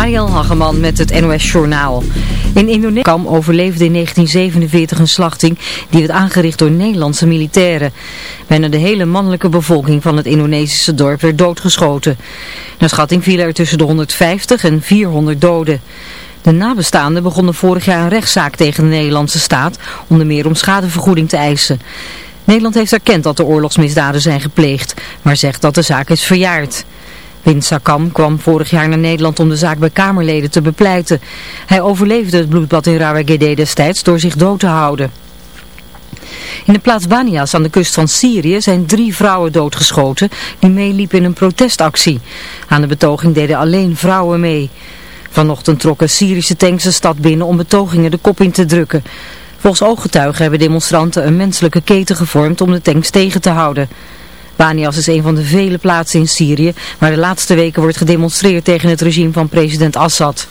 Mariel Hageman met het NOS Journaal. In Indonesië overleefde in 1947 een slachting die werd aangericht door Nederlandse militairen. Bijna de hele mannelijke bevolking van het Indonesische dorp werd doodgeschoten. Naar schatting vielen er tussen de 150 en 400 doden. De nabestaanden begonnen vorig jaar een rechtszaak tegen de Nederlandse staat, onder meer om schadevergoeding te eisen. Nederland heeft erkend dat er oorlogsmisdaden zijn gepleegd, maar zegt dat de zaak is verjaard. Win Sakam kwam vorig jaar naar Nederland om de zaak bij Kamerleden te bepleiten. Hij overleefde het bloedbad in Rawagede destijds door zich dood te houden. In de plaats Banias aan de kust van Syrië zijn drie vrouwen doodgeschoten die meeliepen in een protestactie. Aan de betoging deden alleen vrouwen mee. Vanochtend trokken Syrische tanks de stad binnen om betogingen de kop in te drukken. Volgens ooggetuigen hebben demonstranten een menselijke keten gevormd om de tanks tegen te houden. Banias is een van de vele plaatsen in Syrië waar de laatste weken wordt gedemonstreerd tegen het regime van president Assad.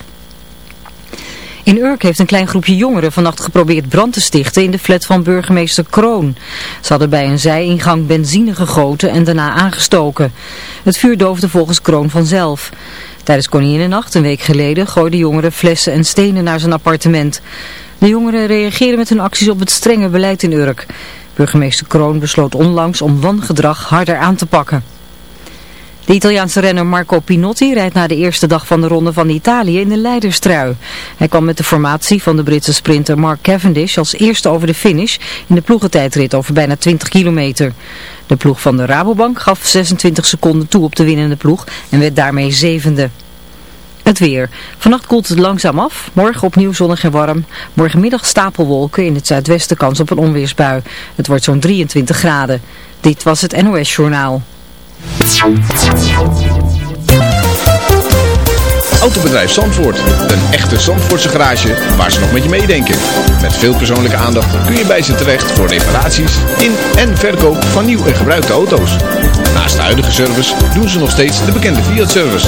In Urk heeft een klein groepje jongeren vannacht geprobeerd brand te stichten in de flat van burgemeester Kroon. Ze hadden bij een zijingang benzine gegoten en daarna aangestoken. Het vuur doofde volgens Kroon vanzelf. Tijdens Koninginnennacht, een week geleden, gooiden jongeren flessen en stenen naar zijn appartement. De jongeren reageerden met hun acties op het strenge beleid in Urk. Burgemeester Kroon besloot onlangs om wangedrag harder aan te pakken. De Italiaanse renner Marco Pinotti rijdt na de eerste dag van de Ronde van Italië in de leiderstrui. Hij kwam met de formatie van de Britse sprinter Mark Cavendish als eerste over de finish in de ploegentijdrit over bijna 20 kilometer. De ploeg van de Rabobank gaf 26 seconden toe op de winnende ploeg en werd daarmee zevende. Het weer. Vannacht koelt het langzaam af. Morgen opnieuw zonnig en warm. Morgenmiddag stapelwolken. In het zuidwesten kans op een onweersbui. Het wordt zo'n 23 graden. Dit was het NOS Journaal. Autobedrijf Zandvoort. Een echte Zandvoortse garage waar ze nog met je meedenken. Met veel persoonlijke aandacht kun je bij ze terecht voor reparaties in en verkoop van nieuw en gebruikte auto's. Naast de huidige service doen ze nog steeds de bekende Fiat-service.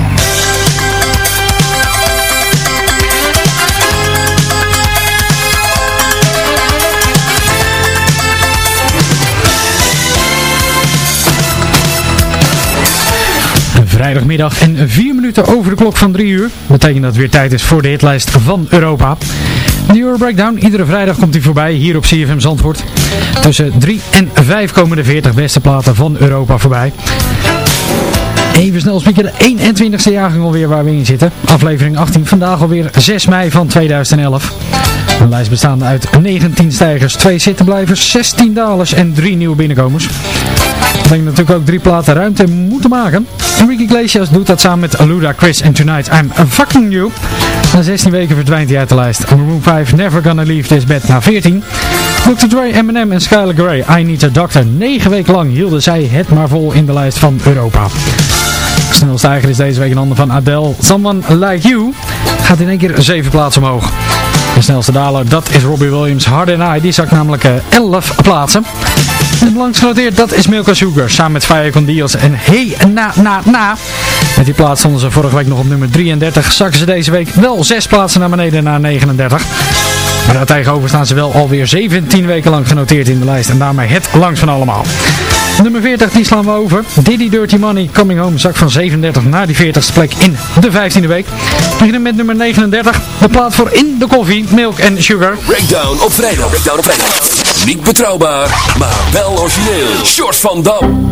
Vrijdagmiddag en vier minuten over de klok van drie uur. Betekent dat het weer tijd is voor de hitlijst van Europa. De Euro Breakdown, iedere vrijdag komt hij voorbij hier op CFM Zandvoort. Tussen 3 en 5 komen de 40 beste platen van Europa voorbij. Even snel spieken de 21ste jaargang alweer waar we in zitten. Aflevering 18, vandaag alweer 6 mei van 2011. Een lijst bestaande uit 19 stijgers, 2 zittenblijvers, 16 dalers en 3 nieuwe binnenkomers. Denk natuurlijk ook drie platen ruimte moeten maken. Enrique Iglesias doet dat samen met Aluda, Chris en Tonight I'm Fucking You. Na 16 weken verdwijnt hij uit de lijst. Room 5, Never Gonna Leave This Bed na 14. Dr. Dre, Eminem en Skylar Grey, I Need a Doctor. 9 weken lang hielden zij het maar vol in de lijst van Europa. Snelstijger is deze week een ander van Adele. Someone Like You gaat in één keer 7 plaatsen omhoog. De snelste daler, dat is Robbie Williams. Hard and I, die zakt namelijk 11 plaatsen. En langs genoteerd, dat is Milka Sugar. Samen met Fire Con Dios en Hey Na Na Na. Met die plaats stonden ze vorige week nog op nummer 33. Zakken ze deze week wel 6 plaatsen naar beneden naar 39. Maar daartegenover staan ze wel alweer 17 weken lang genoteerd in de lijst. En daarmee het langs van allemaal. Nummer 40, die slaan we over. Diddy Dirty Money Coming Home zak van 37 naar die 40ste plek in de 15e week. We beginnen met nummer 39. De plaat voor In de Koffie, Milk and Sugar. Breakdown op vrijdag. Breakdown op vrijdag. Niet betrouwbaar, maar wel origineel. Short van Dam.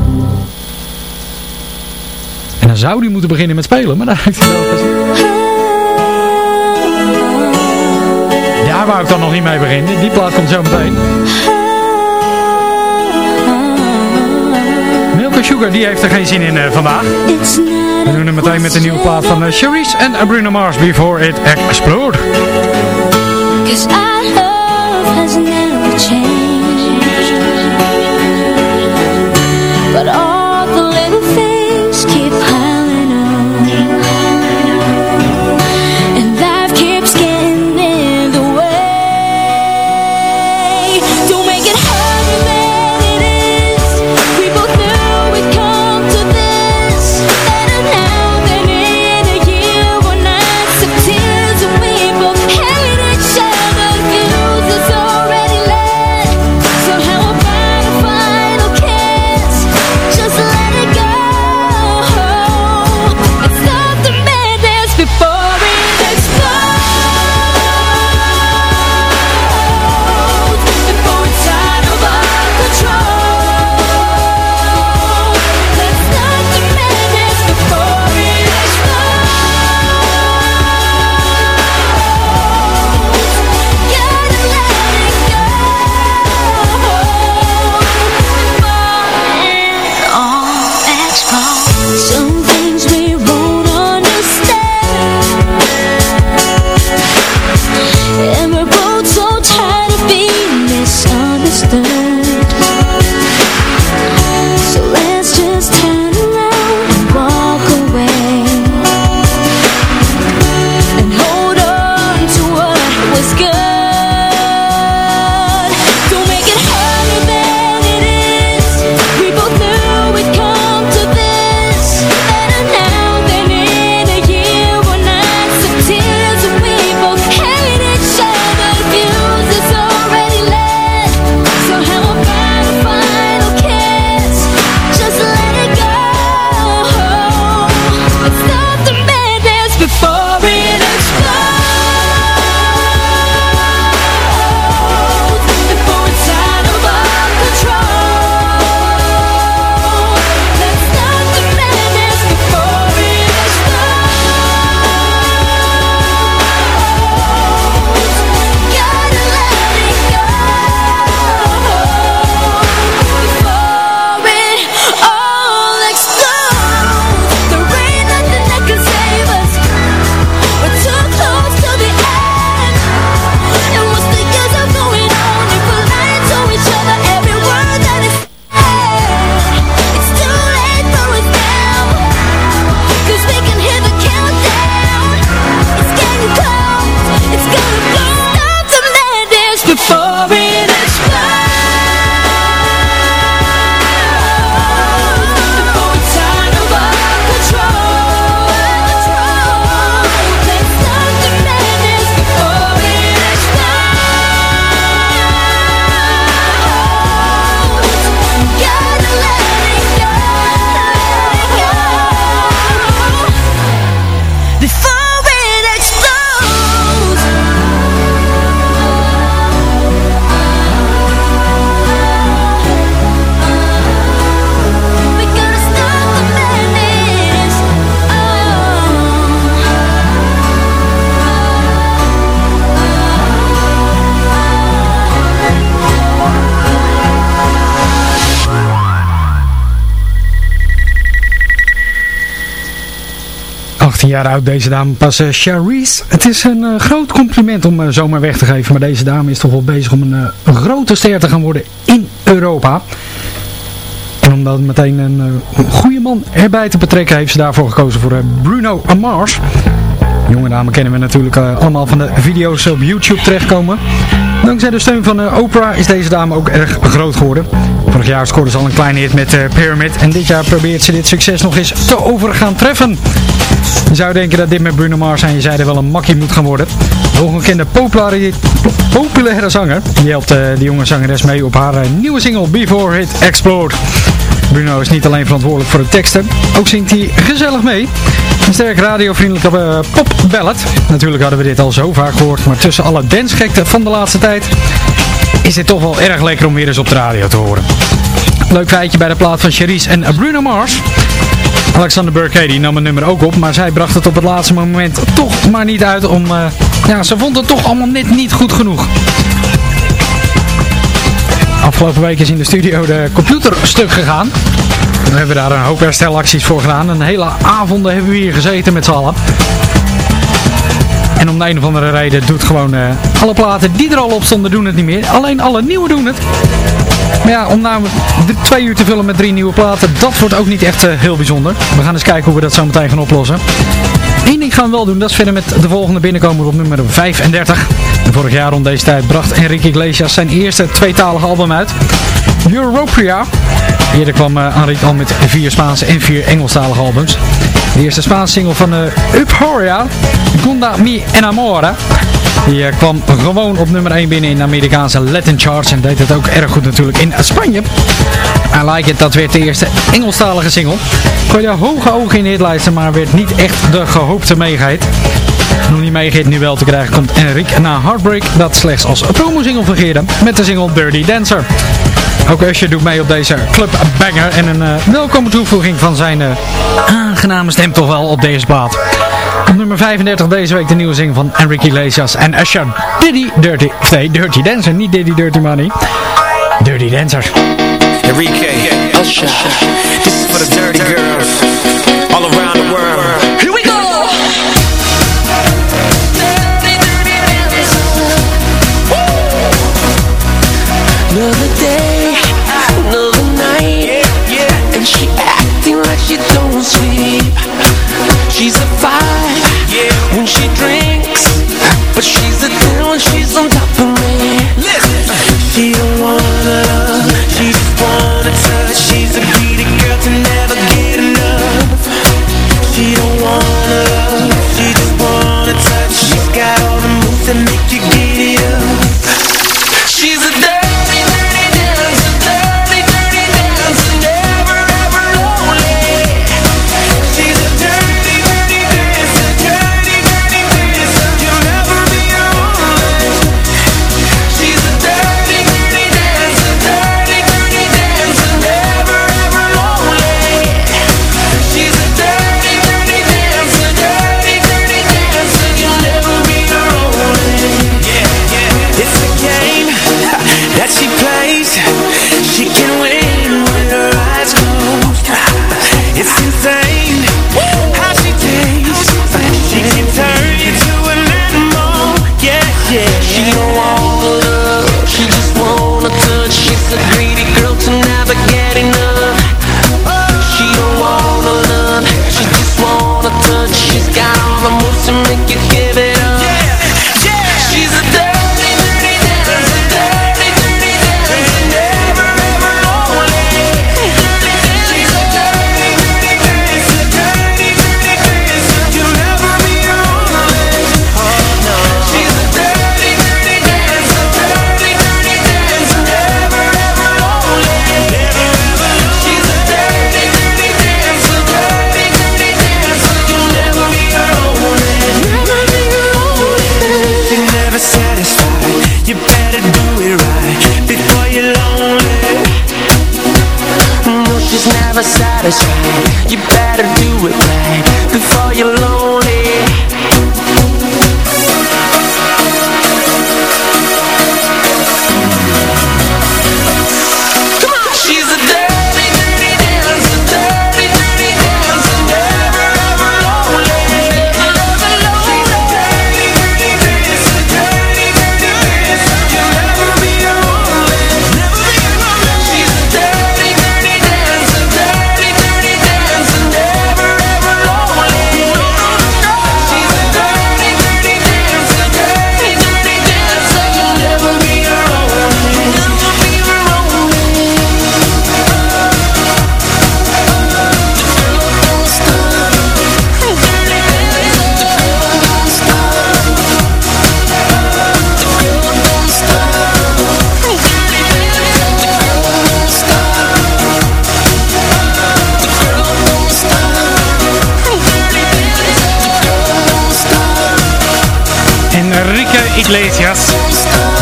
En dan zou die moeten beginnen met spelen, maar daar heeft hij wel gezien. Daar wou ik dan nog niet mee beginnen. Die plaat komt zo meteen. Sugar, die heeft er geen zin in uh, vandaag. We doen het meteen met de nieuwe plaat van uh, Charisse en Bruno Mars, Before It Explode. Cause our love has 18 jaar deze dame pas. Uh, het is een uh, groot compliment om uh, zomaar weg te geven. Maar deze dame is toch wel bezig om een, grote ster te gaan worden in Europa. En om dan meteen een, goede man erbij te betrekken heeft ze daarvoor gekozen voor Bruno Mars. Jonge dame kennen we natuurlijk eh, allemaal van de video's op YouTube terechtkomen. Dankzij de steun van Oprah is deze dame ook erg groot geworden. Vorig jaar scoorde ze al een kleine hit met Pyramid en dit jaar probeert ze dit succes nog eens te over gaan treffen. Je zou denken dat dit met Bruno Mars aan je zijde wel een makkie moet gaan worden. De populaire, zanger, die helpt uh, de jonge zangeres mee op haar nieuwe single Before It Explode. Bruno is niet alleen verantwoordelijk voor de teksten, ook zingt hij gezellig mee. Een sterk radiovriendelijke uh. Natuurlijk hadden we dit al zo vaak gehoord, maar tussen alle dancegekte van de laatste tijd is dit toch wel erg lekker om weer eens op de radio te horen. Leuk feitje bij de plaat van Cherise en Bruno Mars. Alexander Burke die nam het nummer ook op, maar zij bracht het op het laatste moment toch maar niet uit om... Uh, ja, ze vond het toch allemaal net niet goed genoeg. Afgelopen week is in de studio de computer stuk gegaan. We hebben daar een hoop herstelacties voor gedaan. Een hele avonden hebben we hier gezeten met z'n allen. En om de een of andere reden doet gewoon uh, alle platen die er al op stonden doen het niet meer. Alleen alle nieuwe doen het. Maar ja, om nou twee uur te vullen met drie nieuwe platen, dat wordt ook niet echt uh, heel bijzonder. We gaan eens kijken hoe we dat zo meteen gaan oplossen. Eén ding gaan we wel doen, dat is verder met de volgende binnenkomer op nummer 35. En vorig jaar rond deze tijd bracht Enrique Iglesias zijn eerste tweetalige album uit. Europria. Eerder kwam uh, Enrique al met vier Spaanse en vier Engelstalige albums. De eerste Spaanse single van uh, Uphoria, Gunda Mi Enamora. Die uh, kwam gewoon op nummer 1 binnen in de Amerikaanse Latin charts en deed het ook erg goed natuurlijk in Spanje. I Like It, dat werd de eerste Engelstalige single. Gooide hoge ogen in de hitlijsten, maar werd niet echt de gehoopte meegheid. Nog niet meegehit nu wel te krijgen komt Enrique na Heartbreak, dat slechts als promo-single fungeerde met de single Dirty Dancer. Ook Usher doet mee op deze club banger en een uh, welkome toevoeging van zijn uh, aangename stem toch wel op deze plaat. Op nummer 35 deze week de nieuwe zing van Enrique Iglesias en Usher Diddy Dirty, nee Dirty Dancer, niet Diddy Dirty Money. Dirty Dancer. Enrique, Usher, this is for the dirty girls all around the world. Here we go! Like she don't sleep. She's a five when she drinks But she's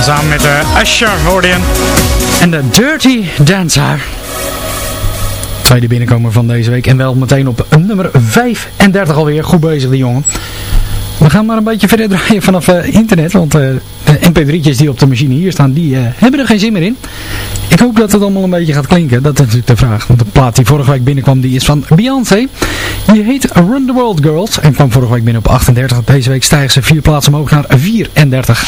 samen met eh, uh, Usher En de Dirty Dancer. Tweede binnenkomer van deze week. En wel meteen op nummer 35 alweer. Goed bezig die jongen. We gaan maar een beetje verder draaien vanaf eh, internet. Want eh, de mp3'tjes die op de machine hier staan, die hebben er geen zin meer in. Ik hoop dat het allemaal een beetje gaat klinken. Dat is natuurlijk de vraag. Want de plaat die vorige week binnenkwam, die is van Beyoncé. Die heet Run the World Girls. En kwam vorige week binnen op 38. Deze week stijgen ze vier plaatsen omhoog naar 34.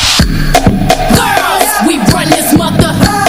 Girls, we run this mother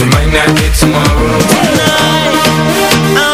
We might not get tomorrow. Tonight,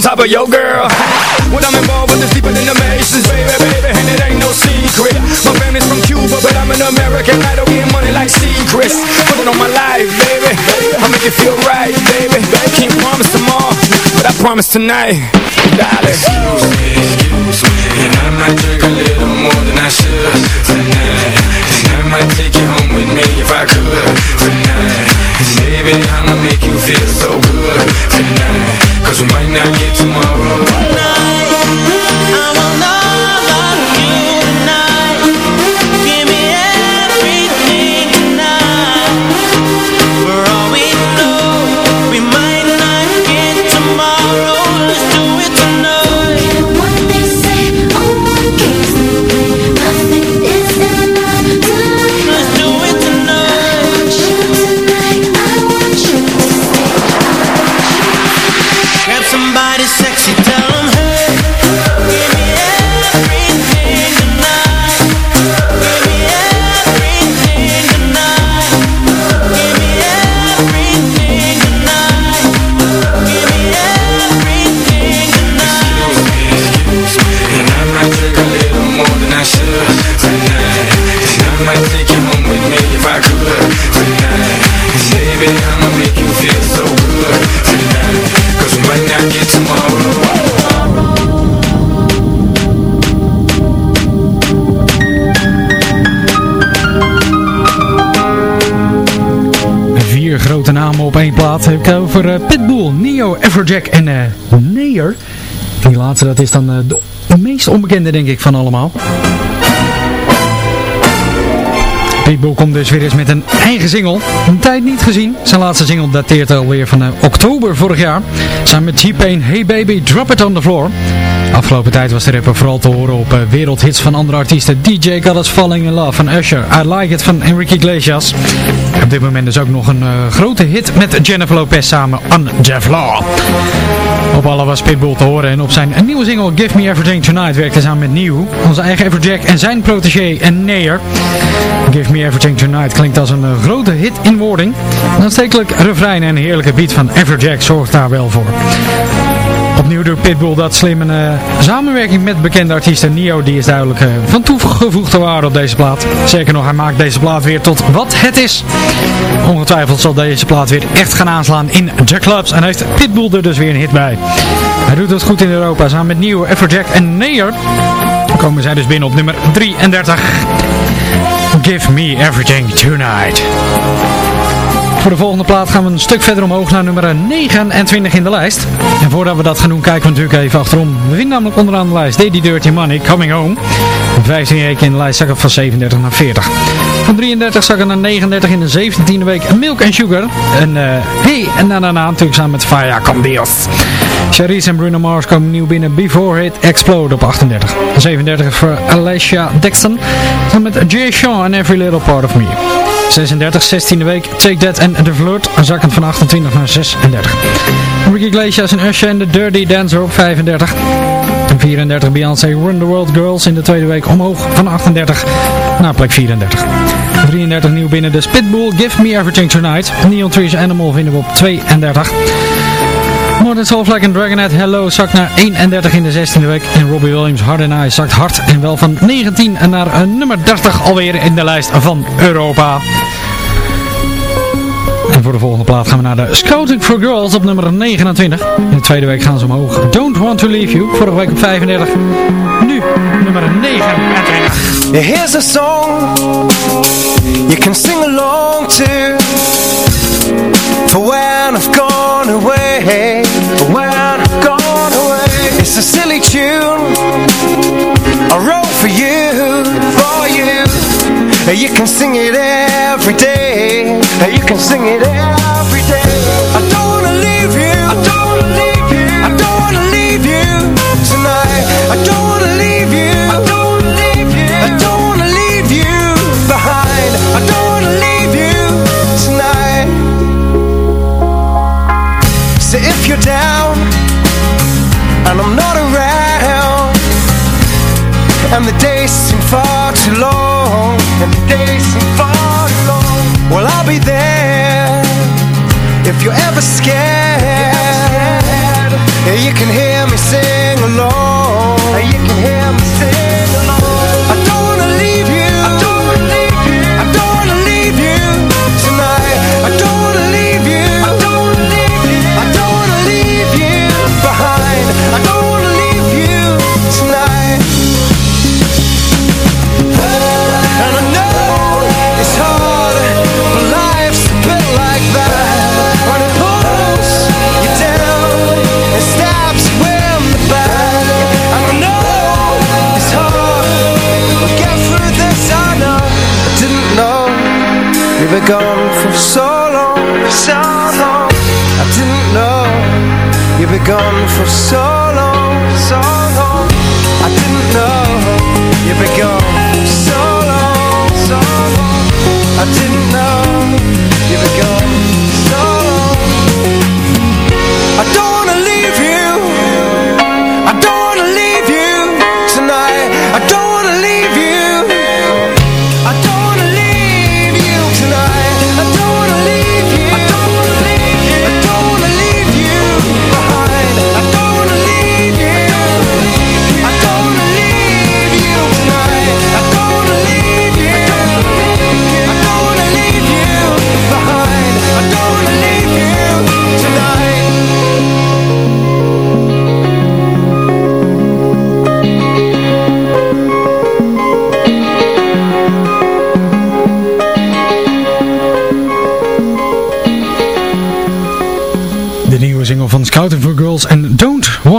on top of your girl. When I'm involved with this deeper than the Masons, baby, baby, and it ain't no secret. My family's from Cuba, but I'm an American idol, getting money like secrets. Put it on my life, baby. I make it feel right, baby. Can't promise tomorrow, but I promise tonight, darling. Excuse me, excuse me, and I might drink a little more than I should plaat. Heb ik over eh, Pitbull, Neo, Everjack en eh Neer. Die laatste, dat is dan eh, de meest onbekende denk ik van allemaal. Pitbull komt dus weer eens met een eigen single. Een tijd niet gezien. Zijn laatste single dateert alweer van oktober vorig jaar. Samen met T-Pain, Hey Baby, Drop It On The Floor. Afgelopen tijd was de rapper vooral te horen op eh, wereldhits van andere artiesten. DJ Us Falling In Love van Usher. I Like It van Enrique Iglesias. Op dit moment is ook nog een eh, grote hit met Jennifer Lopez samen On Jeff Law. Op alle was Pitbull te horen en op zijn nieuwe single Give Me Everything Tonight werkte samen met Nieuw, onze eigen Everjack en zijn protégé en Neer. Give Me Everything Tonight klinkt als een eh, grote hit in wording. Een aanstekelijk refrein en heerlijke beat van Everjack zorgt daar wel voor. Opnieuw doet Pitbull dat slim een eh, samenwerking met bekende artiesten Nio, die is duidelijk eh, van toegevoegde waarde op deze plaat. Zeker nog, hij maakt deze plaat weer tot wat het is. Ongetwijfeld zal deze plaat weer echt gaan aanslaan in de clubs en heeft Pitbull er dus weer een hit bij. Hij doet het goed in Europa, samen met Nio, Everjack en Neer komen zij dus binnen op nummer 33. Give Me Everything Tonight. Voor de volgende plaat gaan we een stuk verder omhoog naar nummer 29 in de lijst. En voordat we dat gaan doen, kijken we natuurlijk even achterom. We vinden namelijk onderaan de lijst Daddy Dirty Money, Coming Home. 15 weken in de lijst zakken van 37 naar 40. Van 33 zakken naar 39 in de 17e week Milk and Sugar. En uh, hey, en daarna natuurlijk samen met Faya Con Dios. Charisse en Bruno Mars komen nieuw binnen Before It Explode op 38. 37 voor Alicia Dixon. Samen met Jay Sean en Every Little Part of Me. 36, 16e week, Take That en The Flirt, zakkend van 28 naar 36. Ricky Iglesias en Usher en The Dirty Dancer op 35. En 34 Beyoncé Run The World Girls in de tweede week omhoog van 38 naar plek 34. De 33 nieuw binnen de Spitbull Give Me Everything Tonight. Neon Trees Animal vinden we op 32. Modern Soulflag en Dragonet Hello zakt naar 31 in de 16e week. En Robbie Williams Hard and I zakt hard en wel van 19 naar nummer 30 alweer in de lijst van Europa. En voor de volgende plaat gaan we naar de Scouting for Girls op nummer 29. In de tweede week gaan ze omhoog. Don't Want to Leave You. Vorige week op 35. Nu nummer 29. Here's a song you can sing along to For when I've gone away For when I've gone away It's a silly tune. I wrote for you, for you. You can sing it every day. You can sing it every day And the days seem far too long. And the days seem far too long. Well I'll be there If you're ever scared. You can hear me sing along. You can hear me sing along were gone for so long So long. I didn't know You were gone for so long So long. I didn't know You were gone so long So long. I didn't know You were gone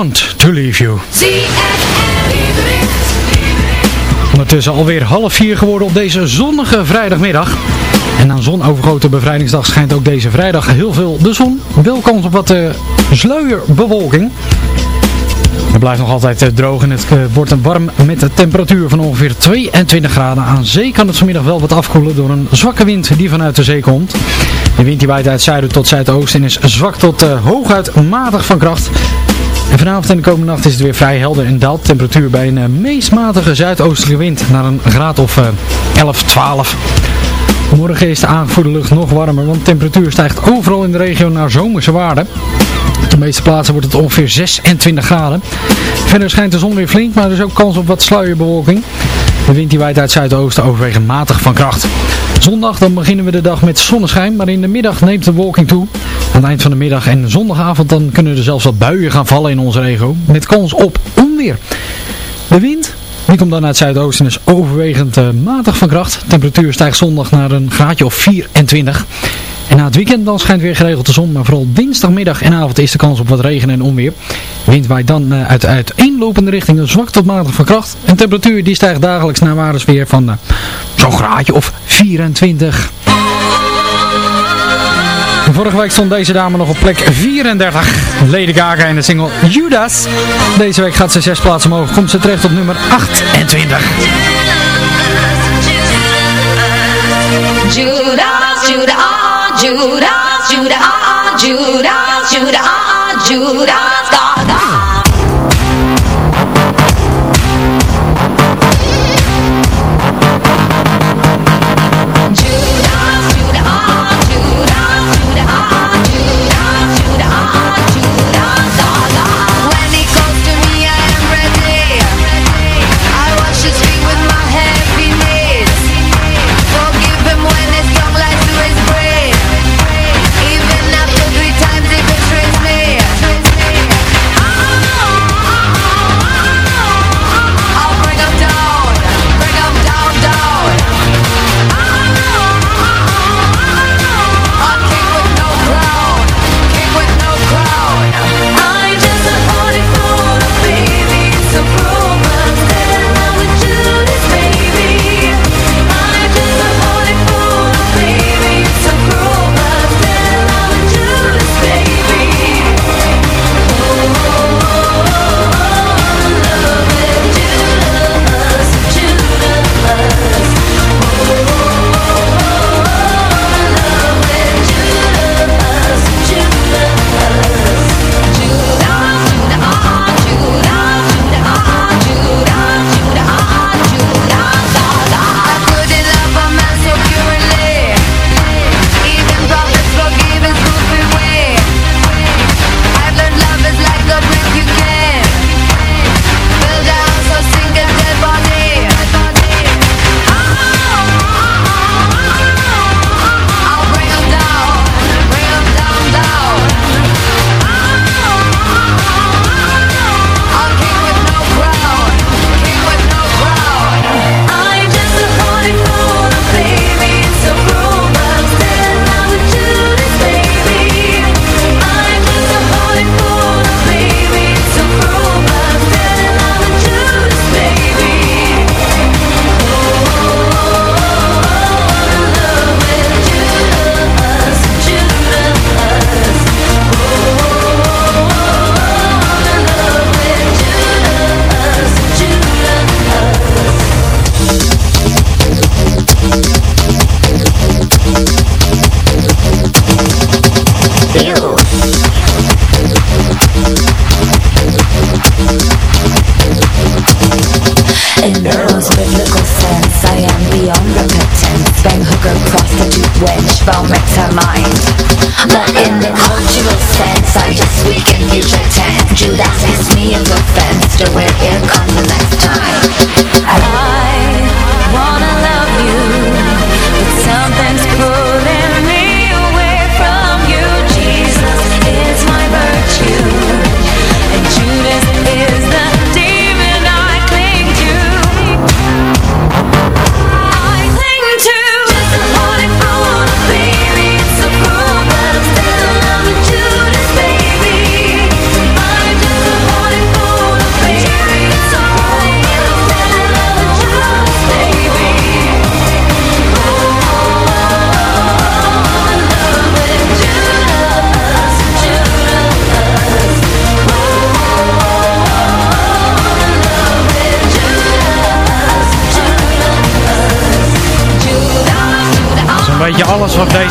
Want to Leave You. Ondertussen alweer half vier geworden op deze zonnige vrijdagmiddag. En aan zonovergoten bevrijdingsdag schijnt ook deze vrijdag heel veel de zon. Wel op wat uh, sluierbewolking. Het blijft nog altijd eh, droog en het eh, wordt warm met een temperatuur van ongeveer 22 graden. Aan zee kan het vanmiddag wel wat afkoelen door een zwakke wind die vanuit de zee komt. De wind die waait uit zuiden tot zuidoosten en is zwak tot hooguit matig van kracht. Vanavond en de komende nacht is het weer vrij helder en daalt de temperatuur bij een uh, meest matige zuidoostelijke wind naar een graad of uh, 11, 12. Morgen is de aangevoerde lucht nog warmer, want de temperatuur stijgt overal in de regio naar zomerse waarden. Op de meeste plaatsen wordt het ongeveer 26 graden. Verder schijnt de zon weer flink, maar er is ook kans op wat sluierbewolking. De wind die waait uit zuidoosten overwegend matig van kracht. Zondag dan beginnen we de dag met zonneschijn, maar in de middag neemt de wolking toe. Aan het eind van de middag en zondagavond dan kunnen er zelfs wat buien gaan vallen in onze regio. Met kans op onweer. De wind die komt dan uit het zuidoosten en is overwegend uh, matig van kracht. Temperatuur stijgt zondag naar een graadje of 24. En na het weekend dan schijnt weer geregeld de zon, maar vooral dinsdagmiddag en avond is de kans op wat regen en onweer. Wind waait dan uh, uit uiteenlopende richtingen zwak tot matig van kracht. En temperatuur die stijgt dagelijks naar waardes weer van uh, zo'n graadje of 24. Vorige week stond deze dame nog op plek 34. Lady Gaga in de single Judas. Deze week gaat ze zes plaatsen omhoog. Komt ze terecht op nummer 28. Judas, Judas, Judas, Judas, Judas, Judas.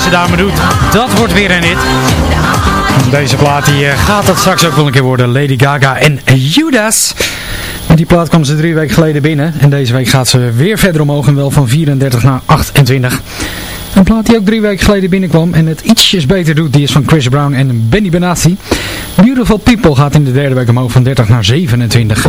deze dame doet, dat wordt weer een hit. Deze plaat eh, gaat dat straks ook wel een keer worden. Lady Gaga en Judas. Die plaat kwam ze drie weken geleden binnen. En deze week gaat ze weer verder omhoog en wel van 34 naar 28. Een plaat die ook drie weken geleden binnenkwam en het ietsjes beter doet, die is van Chris Brown en Benny Benassi. Beautiful People gaat in de derde week omhoog van 30 naar 27.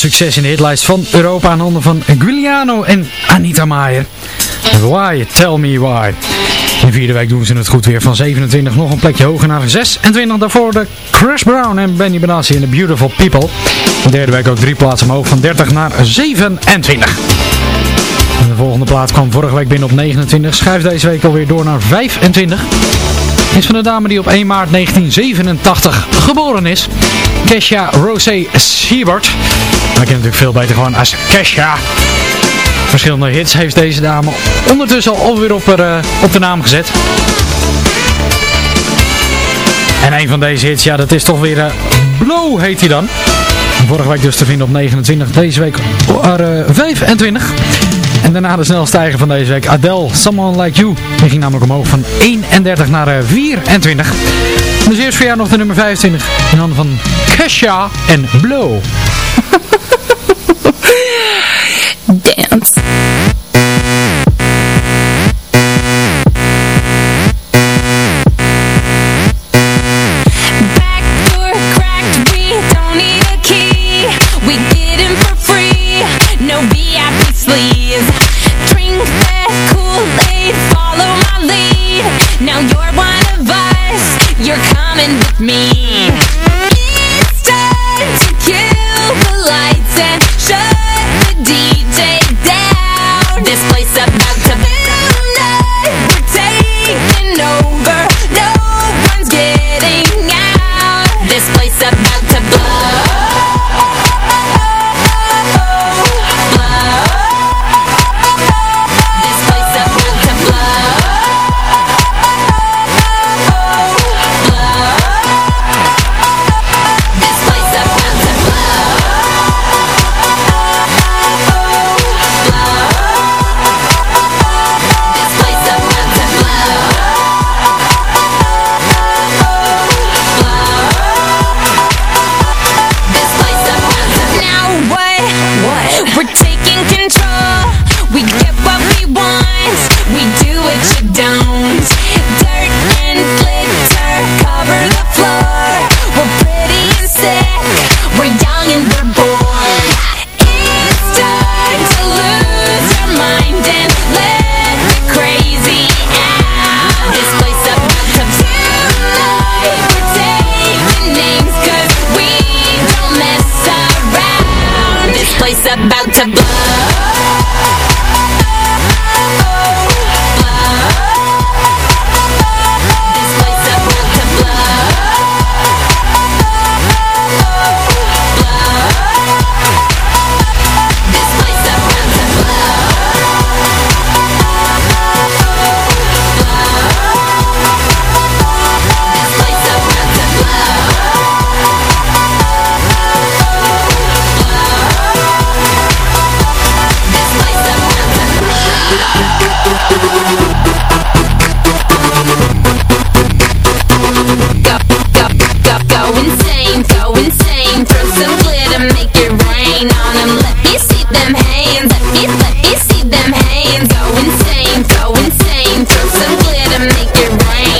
Succes in de hitlijst van Europa aan handen van Giuliano en Anita Maier. Why? Tell me why. In de vierde week doen ze het goed weer. Van 27 nog een plekje hoger naar 26. Daarvoor de Chris Brown en Benny Benassi in The Beautiful People. De derde week ook drie plaatsen omhoog van 30 naar 27. En de volgende plaats kwam vorige week binnen op 29. Schuift deze week alweer door naar 25. Is van de dame die op 1 maart 1987 geboren is. Kesha Rosé Siebert. Maar ik ken natuurlijk veel beter gewoon als Kesha. Verschillende hits heeft deze dame ondertussen al alweer op, er, uh, op de naam gezet. En een van deze hits, ja dat is toch weer uh, Blow heet hij dan. Vorige week dus te vinden op 29, deze week op uh, 25. En daarna de snel stijger van deze week. Adele, Someone Like You. Die ging namelijk omhoog van 31 naar uh, 24. Dus eerst voor jou nog de nummer 25. In handen van Kesha en Blow.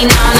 it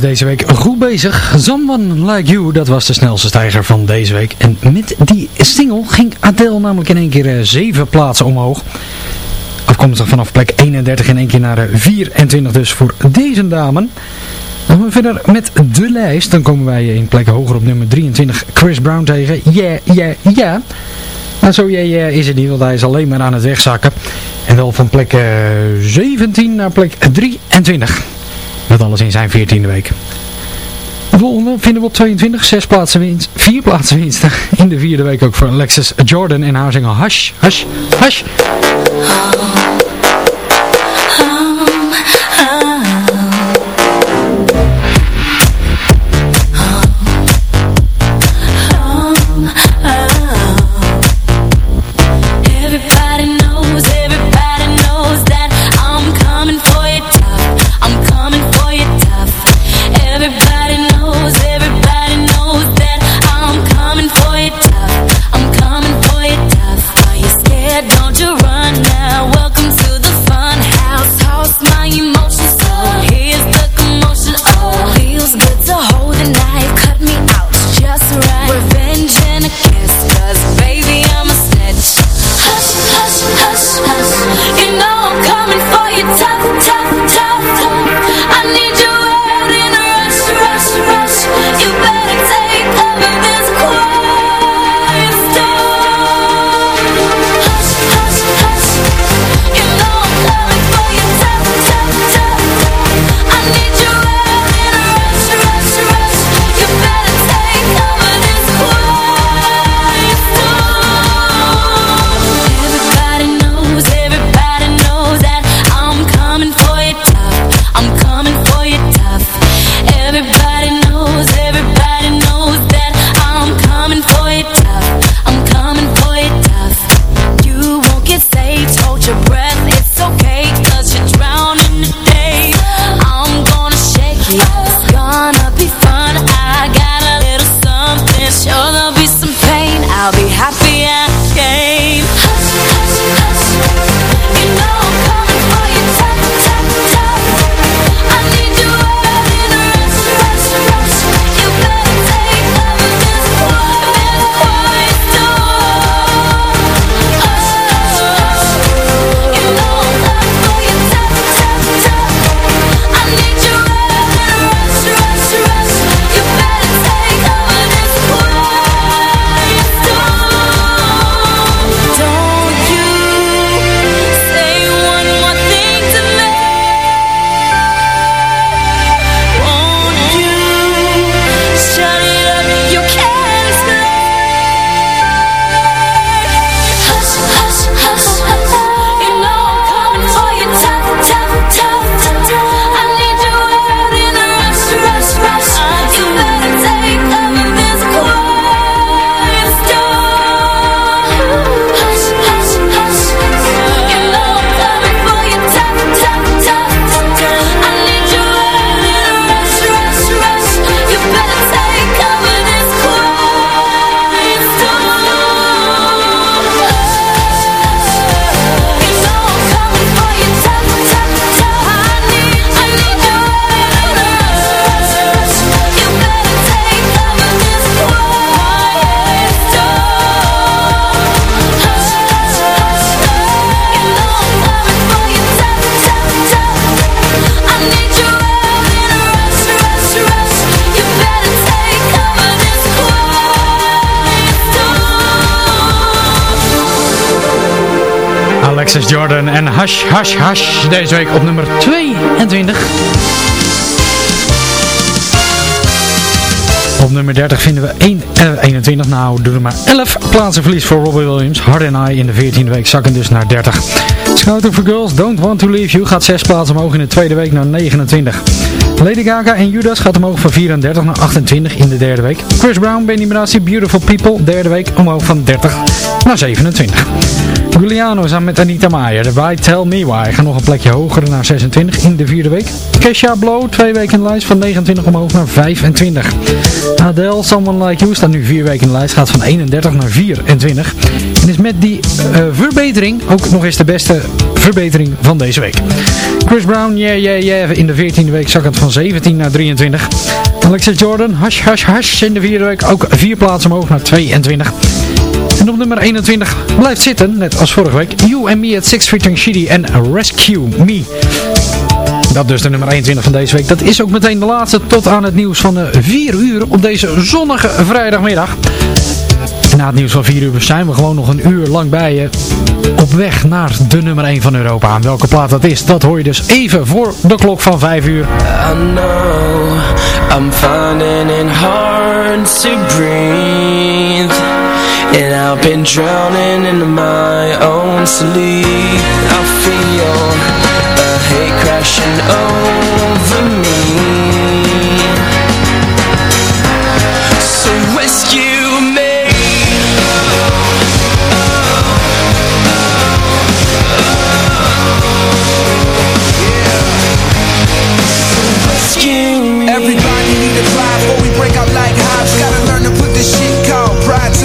deze week goed bezig. Someone Like You, dat was de snelste stijger van deze week. En met die single ging Adele namelijk in één keer eh, zeven plaatsen omhoog. Afkomstig vanaf plek 31 in één keer naar eh, 24 dus voor deze dame. Dan we verder met de lijst. Dan komen wij in plek hoger op nummer 23 Chris Brown tegen. Yeah, yeah, yeah. Maar zo yeah, yeah is het niet, want hij is alleen maar aan het wegzakken. En wel van plek eh, 17 naar plek 23 met alles in zijn 14e week. De volgende vinden we op 22, zes plaatsen winst, vier plaatsen winst. In de vierde week ook voor Alexis Jordan en haar zingen Hush, Hush, Hush. Alexis Jordan en Hush Hush Hush. Deze week op nummer 22. Op nummer 30 vinden we 1, eh, 21, nou doe er maar 11 plaatsen verlies voor Robbie Williams. Hard and I in de 14e week zakken dus naar 30. Scouting for Girls, Don't Want To Leave You gaat 6 plaatsen omhoog in de tweede week naar 29. Lady Gaga en Judas gaat omhoog van 34 naar 28 in de derde week. Chris Brown, Benny Benassi, Beautiful People, derde week omhoog van 30 naar 27. Giuliano samen met Anita Maier, de Why Tell Me Why, gaan nog een plekje hoger naar 26 in de vierde week. Kesha Blow, twee weken in de lijst, van 29 omhoog naar 25. Adele, Someone Like You, staat nu vier weken in de lijst, gaat van 31 naar 24. En is met die eh, verbetering ook nog eens de beste verbetering van deze week. Chris Brown, yeah, yeah, yeah, in de 14e week zakkend van 17 naar 23. Alexis Jordan, Hush, Hush, Hush, in de vierde week ook vier plaatsen omhoog naar 22. En op nummer 21 blijft zitten, net als vorige week, You and Me at Six Featuring Shitty en Rescue Me. Dat dus de nummer 21 van deze week. Dat is ook meteen de laatste tot aan het nieuws van 4 uur op deze zonnige vrijdagmiddag. Na het nieuws van 4 uur zijn we gewoon nog een uur lang bij je op weg naar de nummer 1 van Europa. En welke plaat dat is, dat hoor je dus even voor de klok van 5 uur. I know I'm finding it hard to breathe And I've been drowning in my own sleep. I feel a hate crashing over me. So rescue me. Everybody need to fly before we break out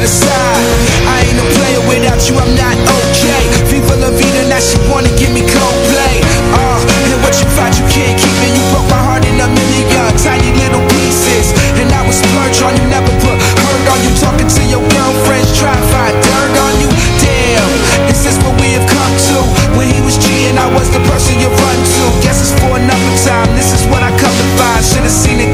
the side. I ain't a player without you, I'm not okay. Viva la vida, now she wanna give me Coldplay. Uh, and what you fight, you can't keep it. You broke my heart in a million tiny little pieces. And I was splurge on you, never put hurt on you. Talking to your girlfriends, try find dirt on you. Damn, is this what we have come to? When he was cheating, I was the person you run to. Guess it's for another time. This is what I come to find. Should've seen it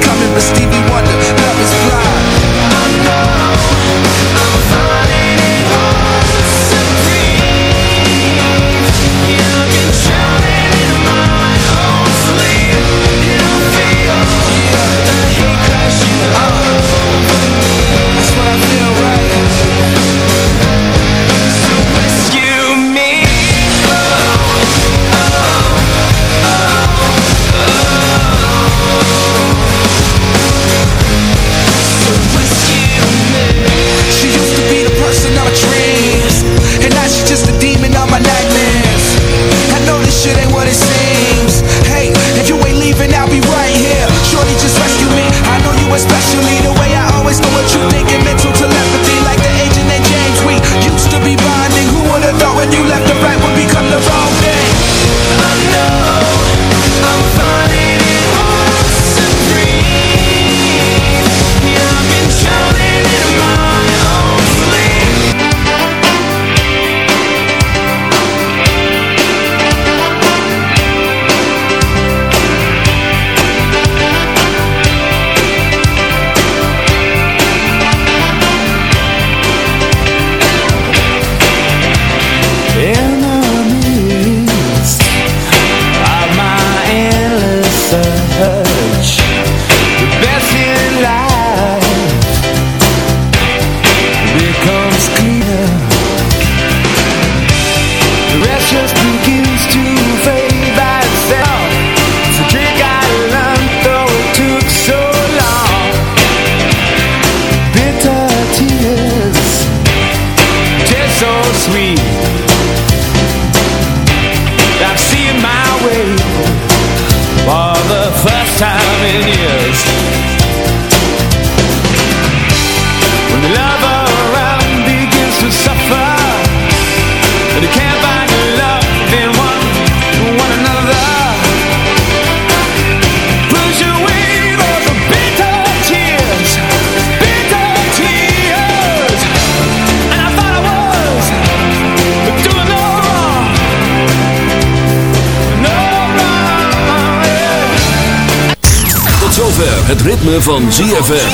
van ZFM.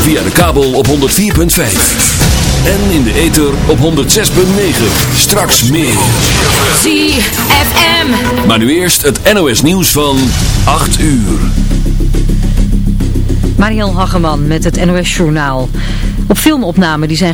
Via de kabel op 104.5. En in de ether op 106.9. Straks meer. ZFM. Maar nu eerst het NOS nieuws van 8 uur. Mariel Hageman met het NOS Journaal. Op filmopnamen die zijn